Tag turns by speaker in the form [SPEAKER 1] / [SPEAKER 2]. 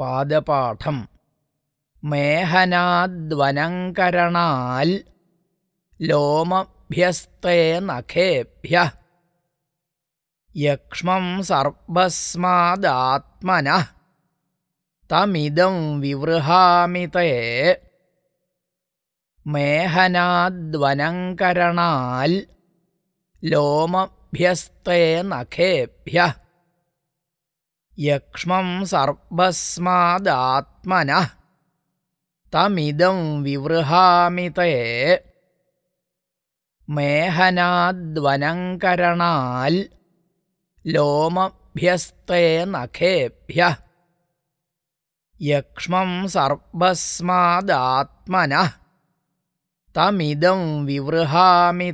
[SPEAKER 1] പാദപാഠം. മേഹനാദ്വനങ്കരണാൽ ലോമഭ്യസ്തേ നഖേഭ്യ. യക്ഷ്മം സർവസ്മാദാത്മന. തമിതം വിവൃഹാമി തേ. മേഹനാദ്വനങ്കരണാൽ ലോമഭ്യസ്തേ നഖേഭ്യ. യക്ഷ്മം സർഭസ്മാദാത്മന തമിദം വിവൃഹാമി തേ മേഹനാദ്വനങ്കരണാൽ ലോമഭ്യസ്തേ നഖേഭ്യ യക്ഷ്മം സർഭസ്മാദാത്മന തമിദം വിവൃഹാമി